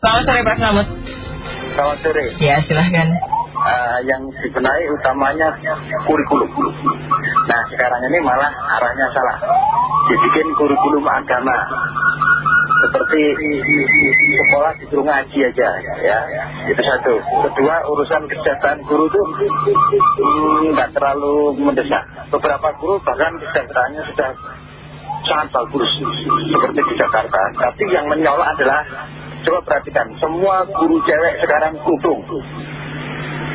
Selamat sore Pak Selamat. Selamat sore. Ya silahkan. Uh, yang dibenahi utamanya kurikulum. Nah sekarang ini malah arahnya salah. Dibikin kurikulum agama. Seperti sekolah disuruh ngaji aja ya. Itu satu. Kedua urusan kesejahteraan guru itu hmm, nggak terlalu mendesak. Beberapa guru bahkan kesejahteraannya sudah sangat bagus seperti di Jakarta. Tapi yang menyolok adalah coba perhatikan semua guru cewek sekarang kutung.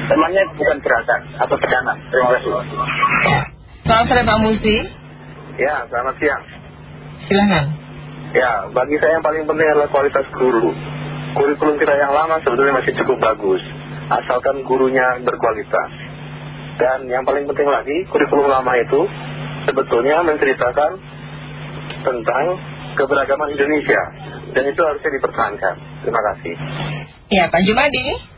Temannya bukan gerakan atau tekanan. Terima kasih. Selamat sore Pak Musi. Ya, selamat siang. Silahkan. Ya, bagi saya yang paling penting adalah kualitas guru. Kurikulum kita yang lama sebetulnya masih cukup bagus, asalkan gurunya berkualitas. Dan yang paling penting lagi, kurikulum lama itu sebetulnya menceritakan tentang keberagaman Indonesia. Dan itu harusnya dipertahankan. Terima kasih. Ya, Pak Jumadi.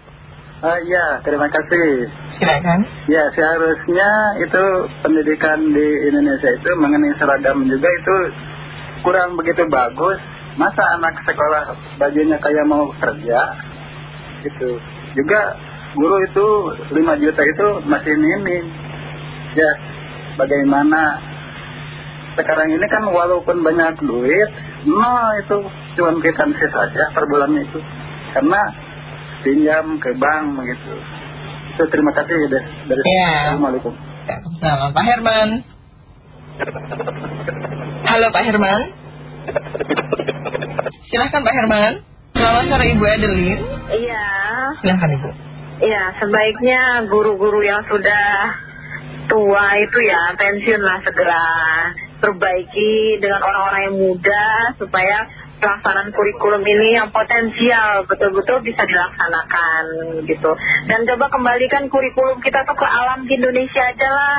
Uh, ya, terima kasih. Silakan. Ya, seharusnya itu pendidikan di Indonesia itu mengenai seragam juga itu kurang begitu bagus. Masa anak sekolah bajunya kayak mau kerja? Gitu. Juga guru itu 5 juta itu masih minim. Ya, bagaimana sekarang ini kan walaupun banyak duit, no itu cuma kwitansi saja per bulan itu. Karena pinjam ke bank begitu. Itu terima kasih dari, dari ya. Assalamualaikum. Sama Pak Herman. Halo Pak Herman. Silahkan Pak Herman. Selamat sore Ibu Adeline. Iya. Silahkan Ibu. Iya, sebaiknya guru-guru yang sudah tua itu ya pensiun lah segera perbaiki dengan orang-orang yang muda supaya pelaksanaan kurikulum ini yang potensial betul-betul bisa dilaksanakan gitu. Dan coba kembalikan kurikulum kita tuh ke alam di Indonesia aja lah.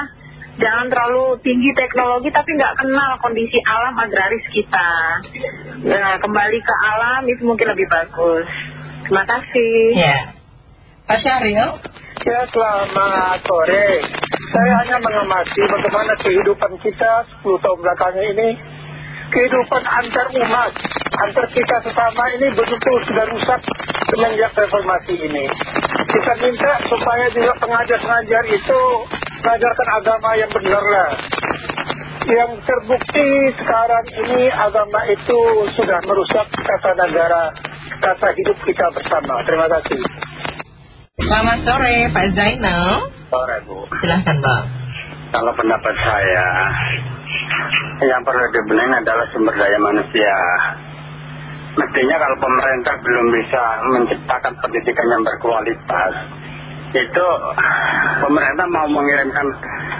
Jangan terlalu tinggi teknologi tapi nggak kenal kondisi alam agraris kita. Nah, kembali ke alam itu mungkin lebih bagus. Terima kasih. Ya. Pak Syahril. Ya, selamat sore. Saya hanya mengamati bagaimana kehidupan kita 10 tahun belakangnya ini. Kehidupan antar umat, antar kita sesama ini begitu sudah rusak semenjak reformasi ini. Kita minta supaya juga pengajar-pengajar itu mengajarkan agama yang benar lah. Yang terbukti sekarang ini agama itu sudah merusak tata negara, tata hidup kita bersama. Terima kasih. Selamat sore Pak Zainal. Sore Bu. Silahkan Bang. Kalau pendapat saya, yang perlu dibenahi adalah sumber daya manusia. Mestinya kalau pemerintah belum bisa menciptakan pendidikan yang berkualitas, itu pemerintah mau mengirimkan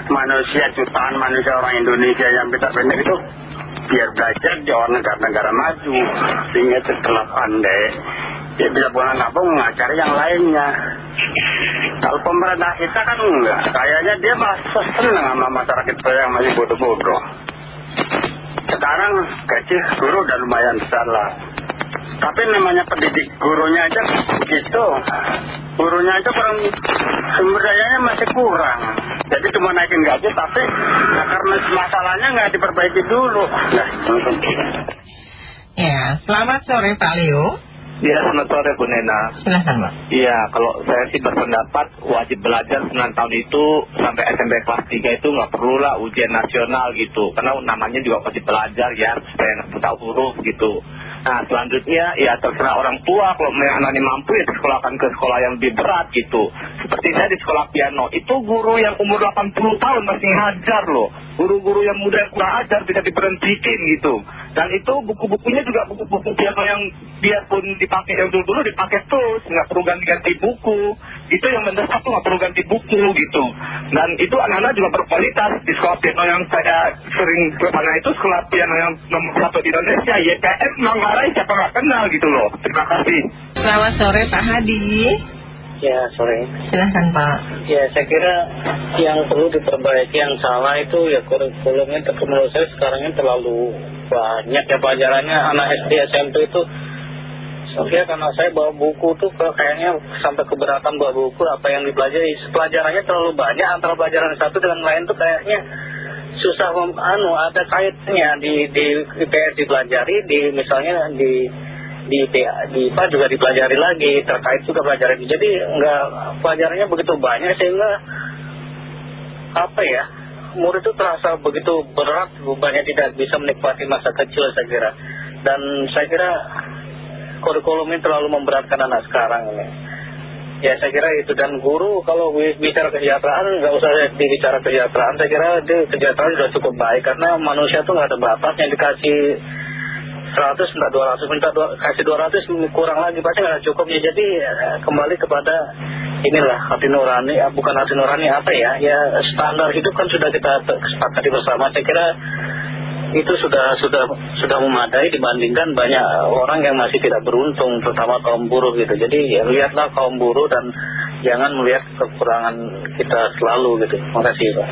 manusia, jutaan manusia orang Indonesia yang pintar-pintar itu biar belajar di orang negara-negara maju. Sehingga setelah pandai, dia bisa pulang kampung mengajari yang lainnya. Kalau pemerintah kita kan enggak, kayaknya dia masih senang sama masyarakat kita yang masih bodoh-bodoh. Sekarang gaji guru udah lumayan besar lah. Tapi namanya pendidik gurunya aja begitu. Gurunya aja kurang, sumber dayanya masih kurang. Jadi cuma naikin gaji tapi nah, karena masalahnya nggak diperbaiki dulu. Nah, Ya, selamat sore Pak Leo. Ya, selamat sore Bu Nena. Silahkan Bang. Iya, kalau saya sih berpendapat wajib belajar 9 tahun itu sampai SMP kelas 3 itu nggak perlu lah ujian nasional gitu. Karena namanya juga wajib belajar ya, supaya tahu huruf gitu. Nah, selanjutnya ya terserah orang tua kalau anaknya mampu ya disekolahkan ke sekolah yang lebih berat gitu. Seperti saya di sekolah piano, itu guru yang umur 80 tahun masih ngajar loh. Guru-guru yang muda yang kurang ajar bisa diberhentikan gitu. Dan itu buku-bukunya juga buku-buku piano yang biarpun dipakai yang dulu-dulu dipakai terus, nggak perlu ganti-ganti buku. Itu yang mendesak tuh nggak perlu ganti buku gitu. Dan itu anak-anak juga berkualitas di sekolah piano yang saya sering ke sana itu sekolah piano yang nomor satu di Indonesia, YPS Manggarai siapa nggak kenal gitu loh. Terima kasih. Selamat sore Pak Hadi. Ya, sore. Silahkan Pak. Ya, saya kira yang perlu diperbaiki yang salah itu ya kurikulumnya menurut saya sekarang ini terlalu banyak ya pelajarannya. Anak SD SMP itu Soalnya karena saya bawa buku tuh kayaknya sampai keberatan bawa buku. Apa yang dipelajari? Pelajarannya terlalu banyak. Antara pelajaran satu dengan lain tuh kayaknya susah anu ada kaitannya di di IPS dipelajari di misalnya di di, di, di IPA juga dipelajari lagi. Terkait juga pelajaran jadi nggak pelajarannya begitu banyak sehingga apa ya murid itu terasa begitu berat bebannya tidak bisa menikmati masa kecil saya kira. Dan saya kira kurikulum ini terlalu memberatkan anak sekarang ini. Ya saya kira itu. Dan guru kalau bicara kesejahteraan nggak usah dibicara kesejahteraan. Saya kira itu kesejahteraan sudah cukup baik karena manusia tuh nggak ada batasnya. Dikasih 100 minta 200 minta dua, kasih 200 kurang lagi pasti nggak cukupnya jadi ya, kembali kepada inilah hati nurani ya, bukan hati nurani apa ya? Ya standar hidup kan sudah kita kesepakati bersama. Saya kira itu sudah sudah sudah memadai dibandingkan banyak orang yang masih tidak beruntung terutama kaum buruh gitu. Jadi ya, lihatlah kaum buruh dan jangan melihat kekurangan kita selalu gitu. Terima kasih Pak